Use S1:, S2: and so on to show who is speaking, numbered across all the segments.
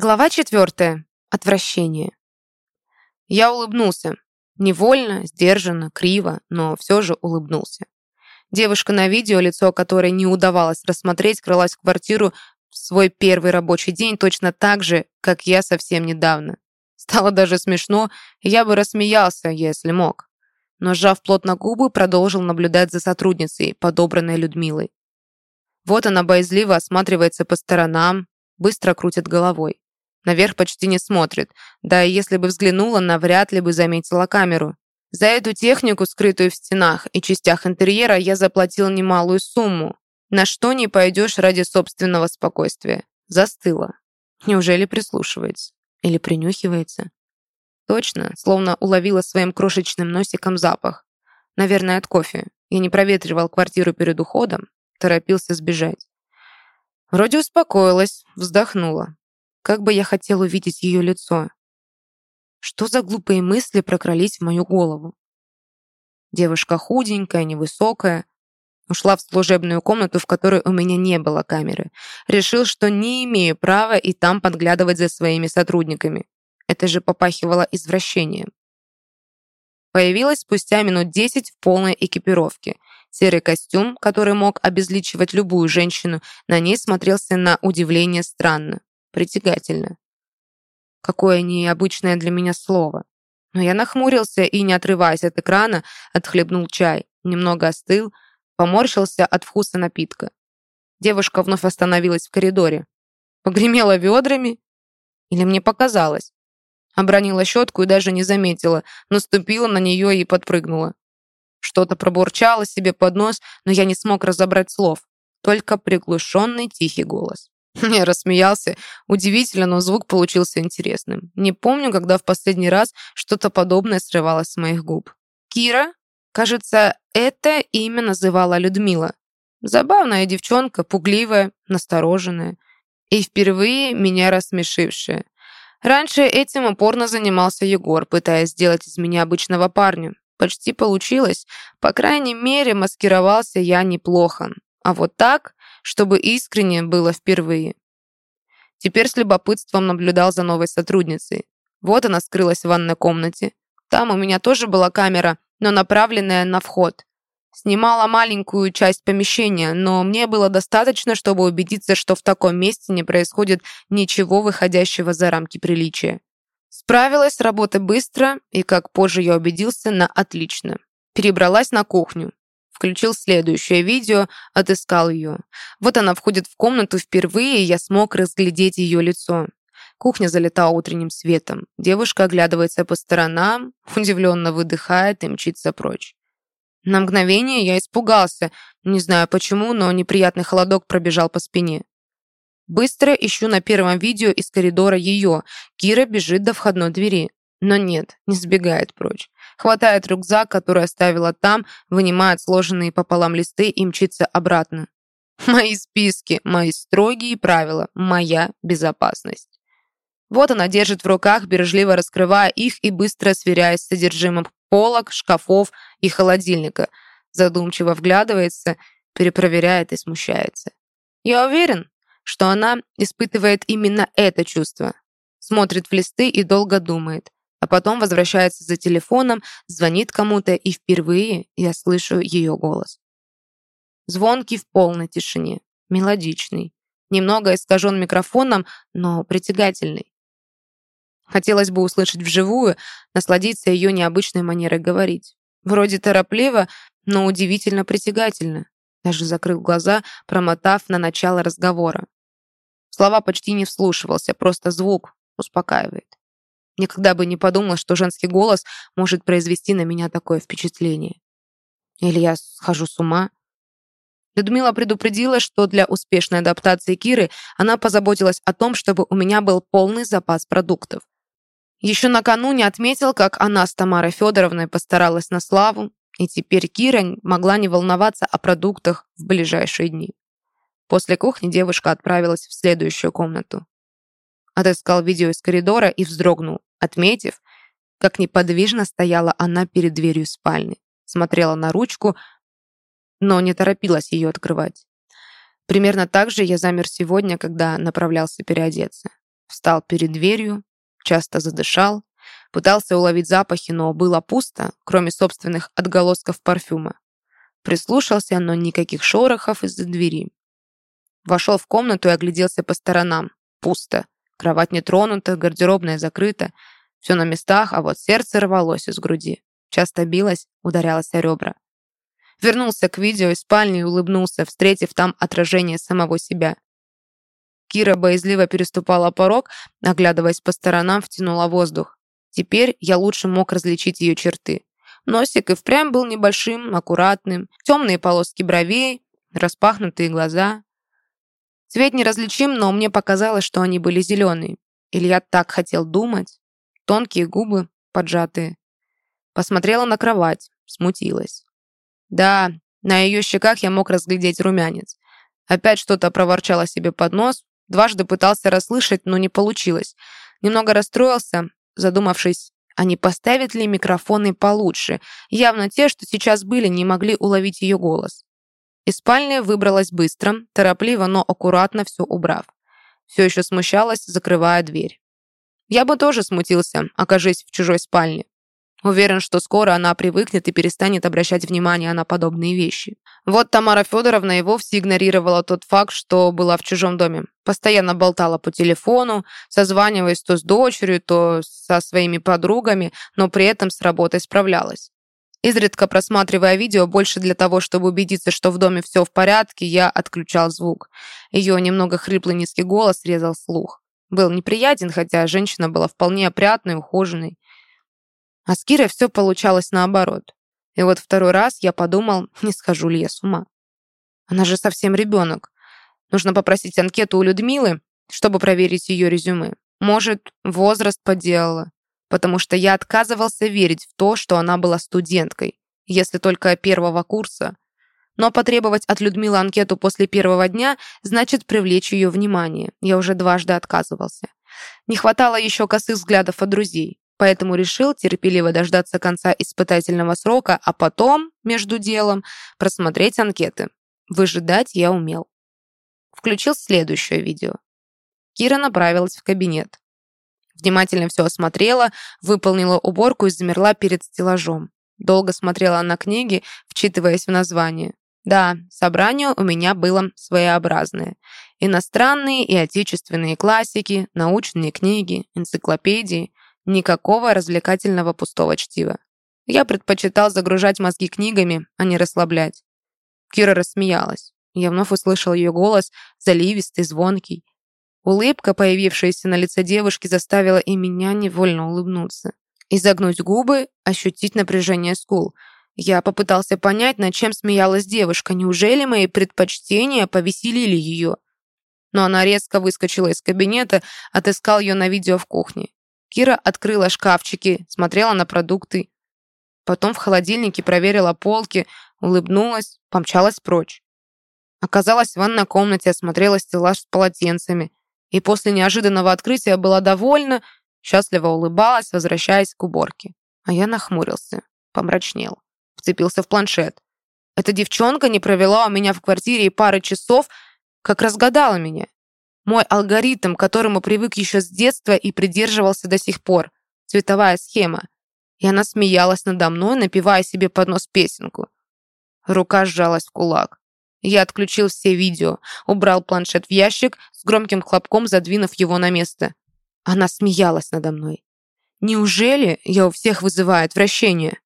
S1: Глава четвертая. Отвращение. Я улыбнулся. Невольно, сдержанно, криво, но все же улыбнулся. Девушка на видео, лицо которой не удавалось рассмотреть, крылась в квартиру в свой первый рабочий день точно так же, как я совсем недавно. Стало даже смешно, я бы рассмеялся, если мог. Но, сжав плотно губы, продолжил наблюдать за сотрудницей, подобранной Людмилой. Вот она боязливо осматривается по сторонам, быстро крутит головой. Наверх почти не смотрит. Да и если бы взглянула, навряд ли бы заметила камеру. За эту технику, скрытую в стенах и частях интерьера, я заплатил немалую сумму. На что не пойдешь ради собственного спокойствия. Застыла. Неужели прислушивается? Или принюхивается? Точно, словно уловила своим крошечным носиком запах. Наверное, от кофе. Я не проветривал квартиру перед уходом, торопился сбежать. Вроде успокоилась, вздохнула. Как бы я хотел увидеть ее лицо. Что за глупые мысли прокрались в мою голову? Девушка худенькая, невысокая. Ушла в служебную комнату, в которой у меня не было камеры. Решил, что не имею права и там подглядывать за своими сотрудниками. Это же попахивало извращением. Появилась спустя минут десять в полной экипировке. Серый костюм, который мог обезличивать любую женщину, на ней смотрелся на удивление странно притягательно. Какое необычное для меня слово. Но я нахмурился и, не отрываясь от экрана, отхлебнул чай, немного остыл, поморщился от вкуса напитка. Девушка вновь остановилась в коридоре. Погремела ведрами? Или мне показалось? Обронила щетку и даже не заметила, наступила на нее и подпрыгнула. Что-то пробурчало себе под нос, но я не смог разобрать слов, только приглушенный тихий голос. Я рассмеялся. Удивительно, но звук получился интересным. Не помню, когда в последний раз что-то подобное срывалось с моих губ. «Кира?» Кажется, это имя называла Людмила. Забавная девчонка, пугливая, настороженная. И впервые меня рассмешившая. Раньше этим упорно занимался Егор, пытаясь сделать из меня обычного парня. Почти получилось. По крайней мере, маскировался я неплохо. А вот так чтобы искренне было впервые. Теперь с любопытством наблюдал за новой сотрудницей. Вот она скрылась в ванной комнате. Там у меня тоже была камера, но направленная на вход. Снимала маленькую часть помещения, но мне было достаточно, чтобы убедиться, что в таком месте не происходит ничего выходящего за рамки приличия. Справилась с работой быстро и, как позже я убедился, на отлично. Перебралась на кухню. Включил следующее видео, отыскал ее. Вот она входит в комнату впервые, и я смог разглядеть ее лицо. Кухня залита утренним светом. Девушка оглядывается по сторонам, удивленно выдыхает и мчится прочь. На мгновение я испугался. Не знаю почему, но неприятный холодок пробежал по спине. Быстро ищу на первом видео из коридора ее. Кира бежит до входной двери. Но нет, не сбегает прочь. Хватает рюкзак, который оставила там, вынимает сложенные пополам листы и мчится обратно. Мои списки, мои строгие правила, моя безопасность. Вот она держит в руках, бережливо раскрывая их и быстро сверяясь с содержимым полок, шкафов и холодильника. Задумчиво вглядывается, перепроверяет и смущается. Я уверен, что она испытывает именно это чувство. Смотрит в листы и долго думает а потом возвращается за телефоном, звонит кому-то, и впервые я слышу ее голос. Звонкий в полной тишине, мелодичный, немного искажен микрофоном, но притягательный. Хотелось бы услышать вживую, насладиться ее необычной манерой говорить. Вроде торопливо, но удивительно притягательно. Даже закрыл глаза, промотав на начало разговора. Слова почти не вслушивался, просто звук успокаивает. Никогда бы не подумала, что женский голос может произвести на меня такое впечатление. Или я схожу с ума? Людмила предупредила, что для успешной адаптации Киры она позаботилась о том, чтобы у меня был полный запас продуктов. Еще накануне отметил, как она с Тамарой Федоровной постаралась на славу, и теперь Кира могла не волноваться о продуктах в ближайшие дни. После кухни девушка отправилась в следующую комнату. Отыскал видео из коридора и вздрогнул отметив, как неподвижно стояла она перед дверью спальни, смотрела на ручку, но не торопилась ее открывать. Примерно так же я замер сегодня, когда направлялся переодеться. Встал перед дверью, часто задышал, пытался уловить запахи, но было пусто, кроме собственных отголосков парфюма. Прислушался, но никаких шорохов из-за двери. Вошел в комнату и огляделся по сторонам. Пусто. Кровать не тронута, гардеробная закрыта. Все на местах, а вот сердце рвалось из груди. Часто билось, ударялось о ребра. Вернулся к видео из спальни и улыбнулся, встретив там отражение самого себя. Кира боязливо переступала порог, оглядываясь по сторонам, втянула воздух. Теперь я лучше мог различить ее черты. Носик и впрямь был небольшим, аккуратным, темные полоски бровей, распахнутые глаза. Цвет неразличим, но мне показалось, что они были зеленые. Или я так хотел думать. Тонкие губы, поджатые. Посмотрела на кровать, смутилась. Да, на ее щеках я мог разглядеть румянец. Опять что-то проворчала себе под нос, дважды пытался расслышать, но не получилось. Немного расстроился, задумавшись, а не поставят ли микрофоны получше. Явно те, что сейчас были, не могли уловить ее голос. Из спальни выбралась быстро, торопливо, но аккуратно все убрав. Все еще смущалась, закрывая дверь. Я бы тоже смутился, окажись в чужой спальне. Уверен, что скоро она привыкнет и перестанет обращать внимание на подобные вещи. Вот Тамара Федоровна и вовсе игнорировала тот факт, что была в чужом доме. Постоянно болтала по телефону, созваниваясь то с дочерью, то со своими подругами, но при этом с работой справлялась. Изредка просматривая видео больше для того, чтобы убедиться, что в доме все в порядке, я отключал звук. Ее немного хриплый низкий голос резал слух. Был неприятен, хотя женщина была вполне опрятной, ухоженной. А с Кирой все получалось наоборот. И вот второй раз я подумал, не схожу ли я с ума. Она же совсем ребенок. Нужно попросить анкету у Людмилы, чтобы проверить ее резюме. Может, возраст поделала. Потому что я отказывался верить в то, что она была студенткой, если только первого курса. Но потребовать от Людмилы анкету после первого дня значит привлечь ее внимание. Я уже дважды отказывался. Не хватало еще косых взглядов от друзей поэтому решил терпеливо дождаться конца испытательного срока, а потом, между делом, просмотреть анкеты. Выжидать я умел. Включил следующее видео. Кира направилась в кабинет. Внимательно все осмотрела, выполнила уборку и замерла перед стеллажом. Долго смотрела на книги, вчитываясь в название. Да, собрание у меня было своеобразное. Иностранные и отечественные классики, научные книги, энциклопедии. Никакого развлекательного пустого чтива. Я предпочитал загружать мозги книгами, а не расслаблять. Кира рассмеялась. Я вновь услышал ее голос, заливистый, звонкий. Улыбка, появившаяся на лице девушки, заставила и меня невольно улыбнуться. Изогнуть губы, ощутить напряжение скул. Я попытался понять, над чем смеялась девушка. Неужели мои предпочтения повеселили ее? Но она резко выскочила из кабинета, отыскал ее на видео в кухне. Кира открыла шкафчики, смотрела на продукты. Потом в холодильнике проверила полки, улыбнулась, помчалась прочь. Оказалась в ванной комнате, осмотрела стеллаж с полотенцами. И после неожиданного открытия была довольна, счастливо улыбалась, возвращаясь к уборке. А я нахмурился, помрачнел, вцепился в планшет. Эта девчонка не провела у меня в квартире и пары часов, как разгадала меня. Мой алгоритм, к которому привык еще с детства и придерживался до сих пор. Цветовая схема. И она смеялась надо мной, напевая себе под нос песенку. Рука сжалась в кулак. Я отключил все видео, убрал планшет в ящик, с громким хлопком задвинув его на место. Она смеялась надо мной. Неужели я у всех вызываю отвращение?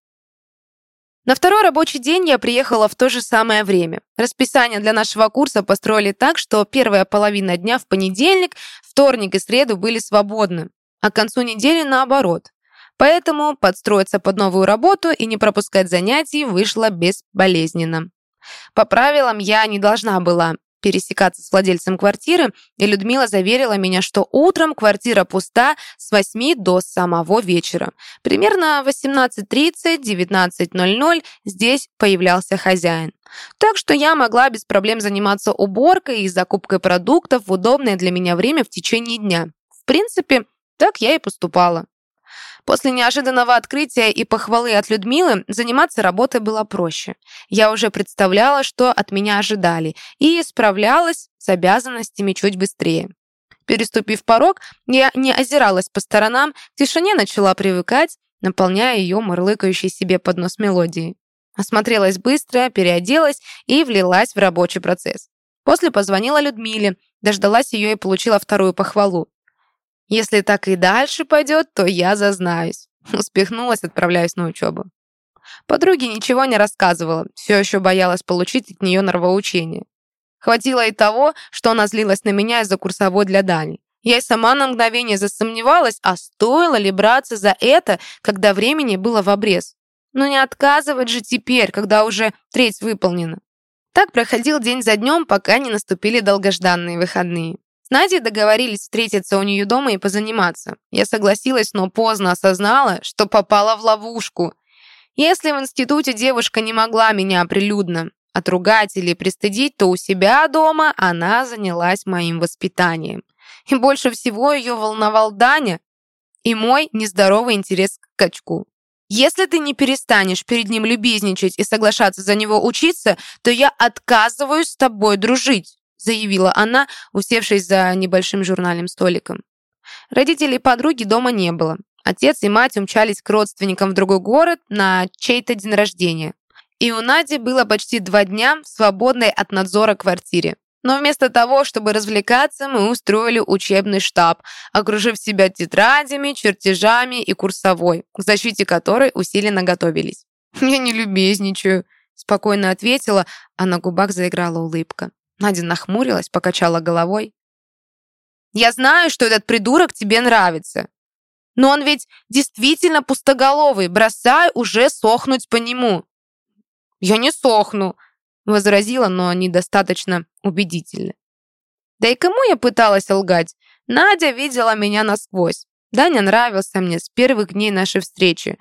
S1: На второй рабочий день я приехала в то же самое время. Расписание для нашего курса построили так, что первая половина дня в понедельник, вторник и среду были свободны, а к концу недели наоборот. Поэтому подстроиться под новую работу и не пропускать занятий вышло безболезненно. По правилам я не должна была пересекаться с владельцем квартиры, и Людмила заверила меня, что утром квартира пуста с 8 до самого вечера. Примерно 18.30-19.00 здесь появлялся хозяин. Так что я могла без проблем заниматься уборкой и закупкой продуктов в удобное для меня время в течение дня. В принципе, так я и поступала. После неожиданного открытия и похвалы от Людмилы заниматься работой было проще. Я уже представляла, что от меня ожидали, и справлялась с обязанностями чуть быстрее. Переступив порог, я не озиралась по сторонам, к тишине начала привыкать, наполняя ее мурлыкающей себе под нос мелодией. Осмотрелась быстро, переоделась и влилась в рабочий процесс. После позвонила Людмиле, дождалась ее и получила вторую похвалу. Если так и дальше пойдет, то я зазнаюсь. Успехнулась, отправляюсь на учебу. Подруге ничего не рассказывала, все еще боялась получить от нее нравоучение. Хватило и того, что она злилась на меня из-за курсовой для Дани. Я и сама на мгновение засомневалась, а стоило ли браться за это, когда времени было в обрез. Но не отказывать же теперь, когда уже треть выполнена. Так проходил день за днем, пока не наступили долгожданные выходные. Надей договорились встретиться у нее дома и позаниматься. Я согласилась, но поздно осознала, что попала в ловушку. Если в институте девушка не могла меня прилюдно отругать или пристыдить, то у себя дома она занялась моим воспитанием. И больше всего ее волновал Даня и мой нездоровый интерес к качку. Если ты не перестанешь перед ним любезничать и соглашаться за него учиться, то я отказываюсь с тобой дружить», заявила она, усевшись за небольшим журнальным столиком. Родителей подруги дома не было. Отец и мать умчались к родственникам в другой город на чей-то день рождения. И у Нади было почти два дня в свободной от надзора квартире. Но вместо того, чтобы развлекаться, мы устроили учебный штаб, окружив себя тетрадями, чертежами и курсовой, к защите которой усиленно готовились. «Я не любезничаю», — спокойно ответила, а на губах заиграла улыбка. Надя нахмурилась, покачала головой. «Я знаю, что этот придурок тебе нравится. Но он ведь действительно пустоголовый, бросай уже сохнуть по нему». «Я не сохну», возразила, но недостаточно убедительно. Да и кому я пыталась лгать? Надя видела меня насквозь. Даня нравился мне с первых дней нашей встречи.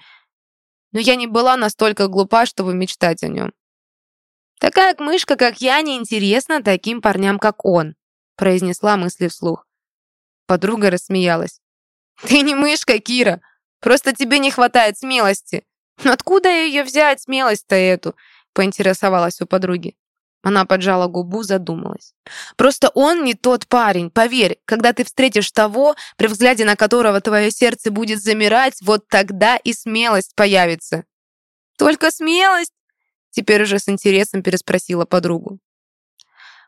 S1: Но я не была настолько глупа, чтобы мечтать о нем. «Такая мышка, как я, неинтересна таким парням, как он», произнесла мысли вслух. Подруга рассмеялась. «Ты не мышка, Кира. Просто тебе не хватает смелости. Откуда ее взять, смелость-то эту? поинтересовалась у подруги. Она поджала губу, задумалась. «Просто он не тот парень, поверь. Когда ты встретишь того, при взгляде на которого твое сердце будет замирать, вот тогда и смелость появится». «Только смелость?» Теперь уже с интересом переспросила подругу.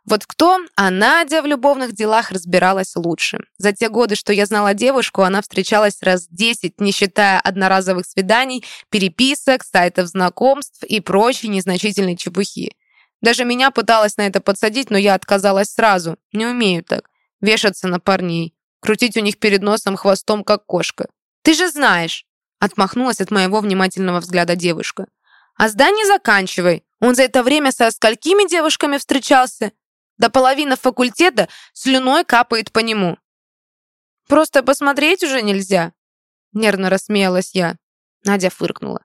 S1: Вот кто, а Надя в любовных делах разбиралась лучше. За те годы, что я знала девушку, она встречалась раз десять, не считая одноразовых свиданий, переписок, сайтов знакомств и прочей незначительной чепухи. Даже меня пыталась на это подсадить, но я отказалась сразу. Не умею так. Вешаться на парней. Крутить у них перед носом хвостом, как кошка. «Ты же знаешь!» Отмахнулась от моего внимательного взгляда девушка. «А здание заканчивай. Он за это время со сколькими девушками встречался?» До половины факультета слюной капает по нему. Просто посмотреть уже нельзя. Нервно рассмеялась я. Надя фыркнула.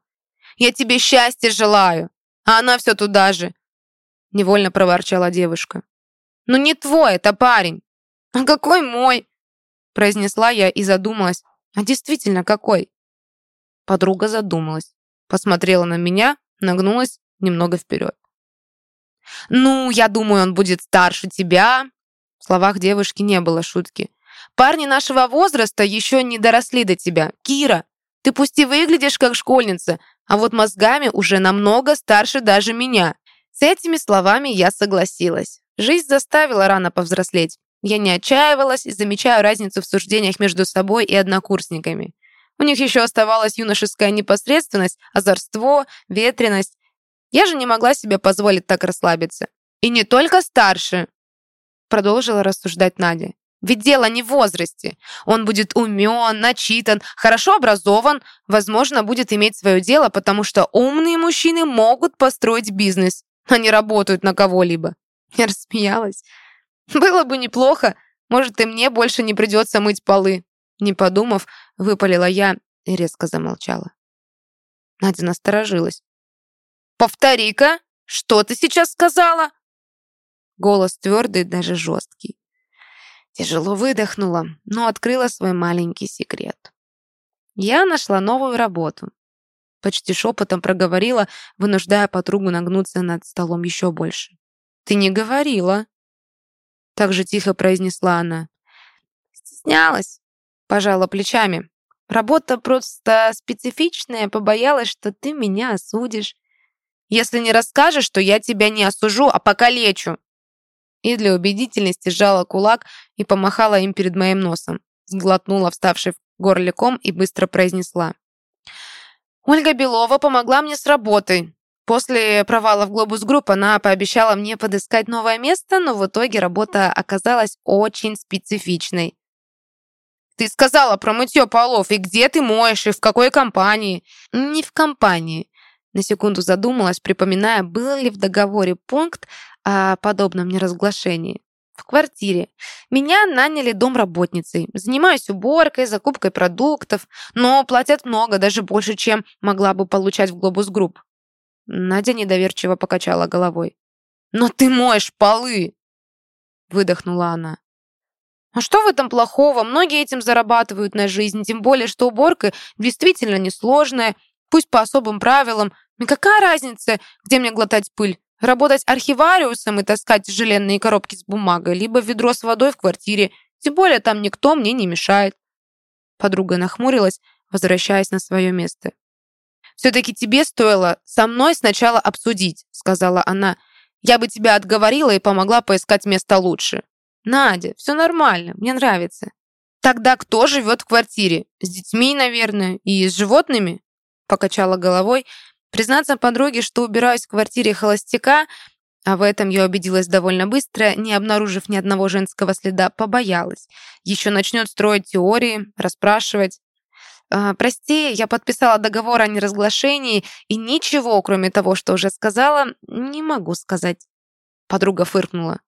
S1: Я тебе счастья желаю, а она все туда же. Невольно проворчала девушка. Ну не твой это парень. А какой мой? Произнесла я и задумалась. А действительно какой? Подруга задумалась. Посмотрела на меня, нагнулась немного вперед. «Ну, я думаю, он будет старше тебя». В словах девушки не было шутки. «Парни нашего возраста еще не доросли до тебя. Кира, ты пусть и выглядишь как школьница, а вот мозгами уже намного старше даже меня». С этими словами я согласилась. Жизнь заставила рано повзрослеть. Я не отчаивалась и замечаю разницу в суждениях между собой и однокурсниками. У них еще оставалась юношеская непосредственность, озорство, ветренность, я же не могла себе позволить так расслабиться. И не только старше, продолжила рассуждать Надя. Ведь дело не в возрасте. Он будет умен, начитан, хорошо образован, возможно, будет иметь свое дело, потому что умные мужчины могут построить бизнес, а не работают на кого-либо. Я рассмеялась. Было бы неплохо, может, и мне больше не придется мыть полы. Не подумав, выпалила я и резко замолчала. Надя насторожилась. «Повтори-ка, что ты сейчас сказала?» Голос твердый, даже жесткий. Тяжело выдохнула, но открыла свой маленький секрет. Я нашла новую работу. Почти шепотом проговорила, вынуждая подругу нагнуться над столом еще больше. «Ты не говорила!» Так же тихо произнесла она. Стеснялась. Пожала плечами. Работа просто специфичная, побоялась, что ты меня осудишь. Если не расскажешь, то я тебя не осужу, а покалечу. И для убедительности сжала кулак и помахала им перед моим носом. Сглотнула вставший в горле ком и быстро произнесла. Ольга Белова помогла мне с работой. После провала в Глобус Групп она пообещала мне подыскать новое место, но в итоге работа оказалась очень специфичной. «Ты сказала про мытье полов, и где ты моешь, и в какой компании?» «Не в компании». На секунду задумалась, припоминая, был ли в договоре пункт о подобном неразглашении в квартире. Меня наняли домработницей. Занимаюсь уборкой, закупкой продуктов, но платят много, даже больше, чем могла бы получать в Глобус Групп. Надя недоверчиво покачала головой. «Но ты моешь полы!» Выдохнула она. А что в этом плохого? Многие этим зарабатывают на жизнь, тем более, что уборка действительно несложная, пусть по особым правилам. И какая разница, где мне глотать пыль? Работать архивариусом и таскать тяжеленные коробки с бумагой, либо ведро с водой в квартире. Тем более там никто мне не мешает. Подруга нахмурилась, возвращаясь на свое место. «Все-таки тебе стоило со мной сначала обсудить», сказала она. «Я бы тебя отговорила и помогла поискать место лучше». «Надя, все нормально, мне нравится». «Тогда кто живет в квартире? С детьми, наверное, и с животными?» Покачала головой, Признаться подруге, что убираюсь в квартире холостяка, а в этом я убедилась довольно быстро, не обнаружив ни одного женского следа, побоялась. Еще начнет строить теории, расспрашивать. «А, «Прости, я подписала договор о неразглашении, и ничего, кроме того, что уже сказала, не могу сказать». Подруга фыркнула.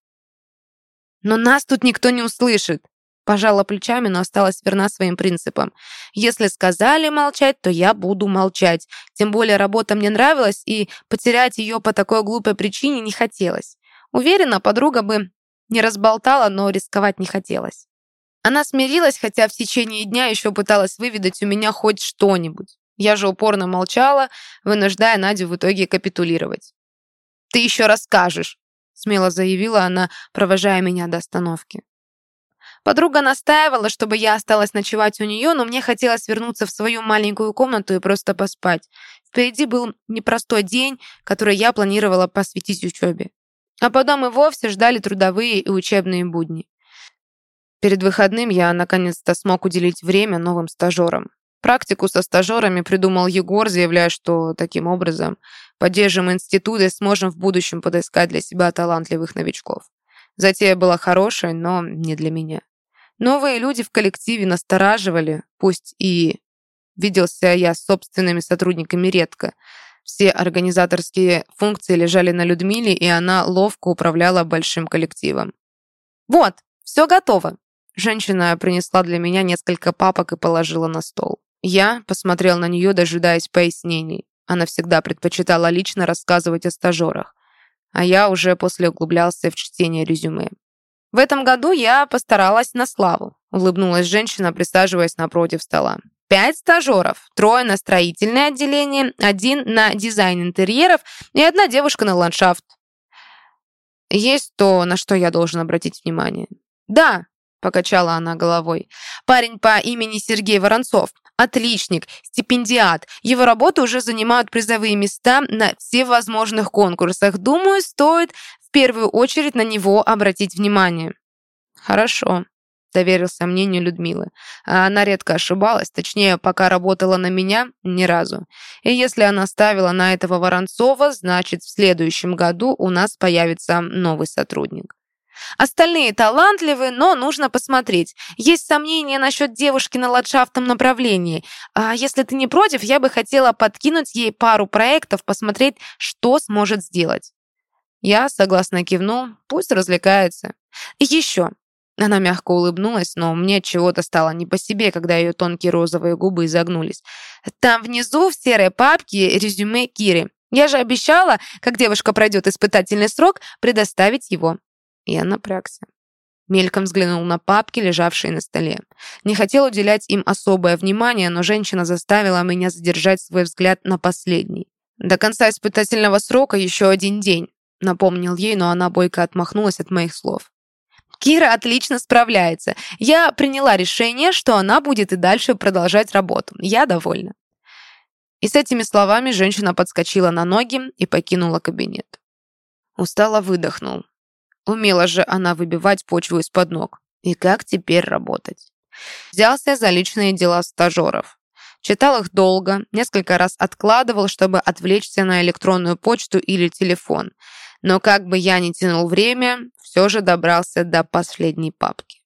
S1: «Но нас тут никто не услышит. Пожала плечами, но осталась верна своим принципам. Если сказали молчать, то я буду молчать. Тем более работа мне нравилась, и потерять ее по такой глупой причине не хотелось. Уверена, подруга бы не разболтала, но рисковать не хотелось. Она смирилась, хотя в течение дня еще пыталась выведать у меня хоть что-нибудь. Я же упорно молчала, вынуждая Надю в итоге капитулировать. «Ты еще расскажешь», — смело заявила она, провожая меня до остановки. Подруга настаивала, чтобы я осталась ночевать у нее, но мне хотелось вернуться в свою маленькую комнату и просто поспать. Впереди был непростой день, который я планировала посвятить учебе. А потом и вовсе ждали трудовые и учебные будни. Перед выходным я наконец-то смог уделить время новым стажерам. Практику со стажерами придумал Егор, заявляя, что таким образом поддержим институт и сможем в будущем подыскать для себя талантливых новичков. Затея была хорошая, но не для меня. Новые люди в коллективе настораживали, пусть и виделся я с собственными сотрудниками редко. Все организаторские функции лежали на Людмиле, и она ловко управляла большим коллективом. «Вот, все готово!» Женщина принесла для меня несколько папок и положила на стол. Я посмотрел на нее, дожидаясь пояснений. Она всегда предпочитала лично рассказывать о стажерах, а я уже после углублялся в чтение резюме. В этом году я постаралась на славу», — улыбнулась женщина, присаживаясь напротив стола. «Пять стажеров, трое на строительное отделение, один на дизайн интерьеров и одна девушка на ландшафт. Есть то, на что я должен обратить внимание?» «Да», — покачала она головой. «Парень по имени Сергей Воронцов. Отличник, стипендиат. Его работы уже занимают призовые места на всевозможных конкурсах. Думаю, стоит в первую очередь на него обратить внимание. Хорошо, доверился мнению Людмилы. А она редко ошибалась, точнее, пока работала на меня, ни разу. И если она ставила на этого Воронцова, значит, в следующем году у нас появится новый сотрудник. Остальные талантливы, но нужно посмотреть. Есть сомнения насчет девушки на ладшафтном направлении. А если ты не против, я бы хотела подкинуть ей пару проектов, посмотреть, что сможет сделать. Я согласно кивнул, пусть развлекается. Еще. Она мягко улыбнулась, но мне чего-то стало не по себе, когда ее тонкие розовые губы изогнулись. Там внизу в серой папке резюме Киры. Я же обещала, как девушка пройдет испытательный срок, предоставить его. Я напрягся. Мельком взглянул на папки, лежавшие на столе. Не хотел уделять им особое внимание, но женщина заставила меня задержать свой взгляд на последний. До конца испытательного срока еще один день. Напомнил ей, но она бойко отмахнулась от моих слов. Кира отлично справляется. Я приняла решение, что она будет и дальше продолжать работу. Я довольна. И с этими словами женщина подскочила на ноги и покинула кабинет. Устало выдохнул. Умела же она выбивать почву из-под ног. И как теперь работать? Взялся за личные дела стажеров. Читал их долго, несколько раз откладывал, чтобы отвлечься на электронную почту или телефон. Но как бы я ни тянул время, все же добрался до последней папки.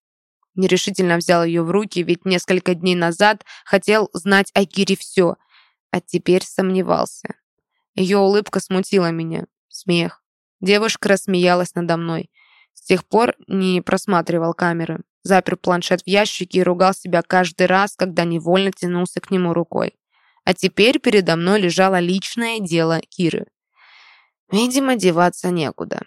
S1: Нерешительно взял ее в руки, ведь несколько дней назад хотел знать о Кире все, а теперь сомневался. Ее улыбка смутила меня. Смех. Девушка рассмеялась надо мной. С тех пор не просматривал камеры. Запер планшет в ящике и ругал себя каждый раз, когда невольно тянулся к нему рукой. А теперь передо мной лежало личное дело Киры. Видимо, деваться некуда.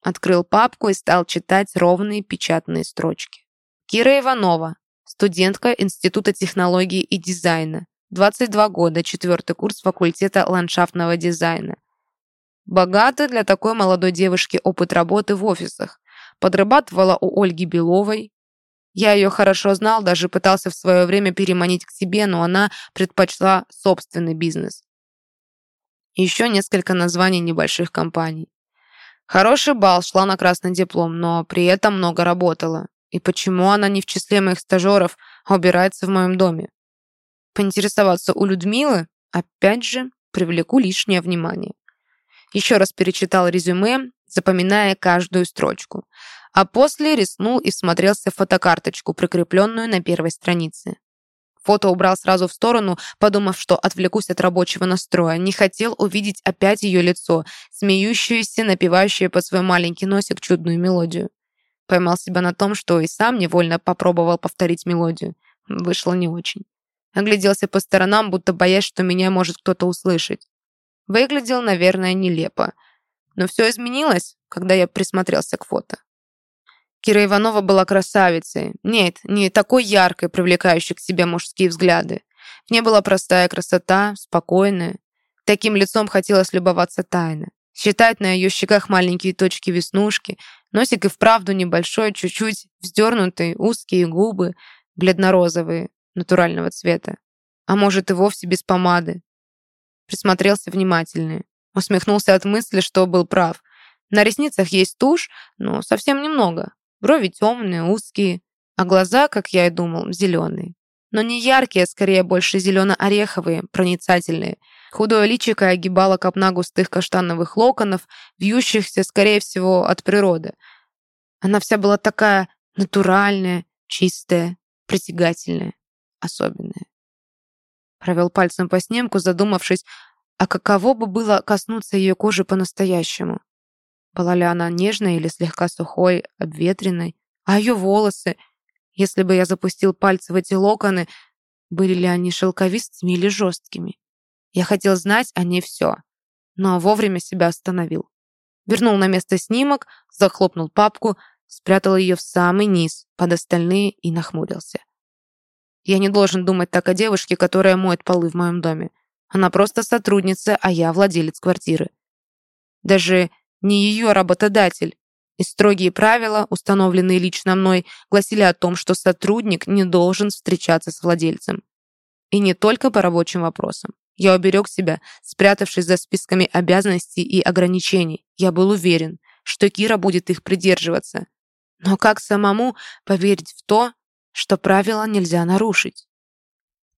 S1: Открыл папку и стал читать ровные печатные строчки. Кира Иванова, студентка Института технологии и дизайна, 22 года, четвертый курс факультета ландшафтного дизайна. Богатый для такой молодой девушки опыт работы в офисах. Подрабатывала у Ольги Беловой. Я ее хорошо знал, даже пытался в свое время переманить к себе, но она предпочла собственный бизнес. Еще несколько названий небольших компаний. Хороший балл, шла на красный диплом, но при этом много работала. И почему она не в числе моих стажеров, а убирается в моем доме? Поинтересоваться у Людмилы, опять же, привлеку лишнее внимание. Еще раз перечитал резюме, запоминая каждую строчку. А после рискнул и всмотрелся в фотокарточку, прикрепленную на первой странице. Фото убрал сразу в сторону, подумав, что отвлекусь от рабочего настроя. Не хотел увидеть опять ее лицо, смеющееся, напевающее под свой маленький носик чудную мелодию. Поймал себя на том, что и сам невольно попробовал повторить мелодию. Вышло не очень. Огляделся по сторонам, будто боясь, что меня может кто-то услышать. Выглядел, наверное, нелепо. Но все изменилось, когда я присмотрелся к фото. Кира Иванова была красавицей. Нет, не такой яркой, привлекающей к себе мужские взгляды. В ней была простая красота, спокойная. Таким лицом хотелось любоваться тайно. Считать на ее щеках маленькие точки веснушки, носик и вправду небольшой, чуть-чуть вздернутый, узкие губы, бледно-розовые, натурального цвета. А может и вовсе без помады, Присмотрелся внимательнее. Усмехнулся от мысли, что был прав. На ресницах есть тушь, но совсем немного. Брови темные, узкие, а глаза, как я и думал, зеленые. Но не яркие, а скорее больше зелено-ореховые, проницательные. Худое личико огибало копна густых каштановых локонов, вьющихся, скорее всего, от природы. Она вся была такая натуральная, чистая, притягательная, особенная. Провел пальцем по снимку, задумавшись, а каково бы было коснуться ее кожи по-настоящему. Была ли она нежной или слегка сухой, обветренной? А ее волосы, если бы я запустил пальцы в эти локоны, были ли они шелковистыми или жесткими? Я хотел знать о ней все, но вовремя себя остановил. Вернул на место снимок, захлопнул папку, спрятал ее в самый низ, под остальные и нахмурился. Я не должен думать так о девушке, которая моет полы в моем доме. Она просто сотрудница, а я владелец квартиры. Даже не ее работодатель. И строгие правила, установленные лично мной, гласили о том, что сотрудник не должен встречаться с владельцем. И не только по рабочим вопросам. Я уберег себя, спрятавшись за списками обязанностей и ограничений. Я был уверен, что Кира будет их придерживаться. Но как самому поверить в то, что правила нельзя нарушить.